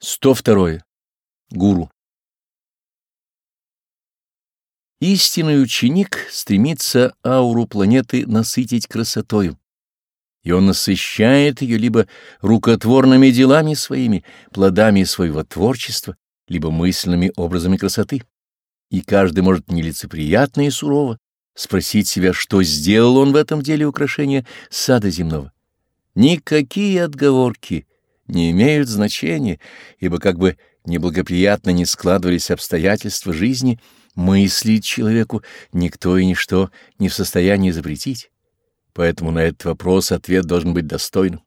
102. Гуру. Истинный ученик стремится ауру планеты насытить красотою, и он насыщает ее либо рукотворными делами своими, плодами своего творчества, либо мысленными образами красоты. И каждый может нелицеприятно и сурово спросить себя, что сделал он в этом деле украшения сада земного. Никакие отговорки не имеют значения, ибо как бы неблагоприятно не складывались обстоятельства жизни, мыслить человеку никто и ничто не в состоянии запретить. Поэтому на этот вопрос ответ должен быть достойным.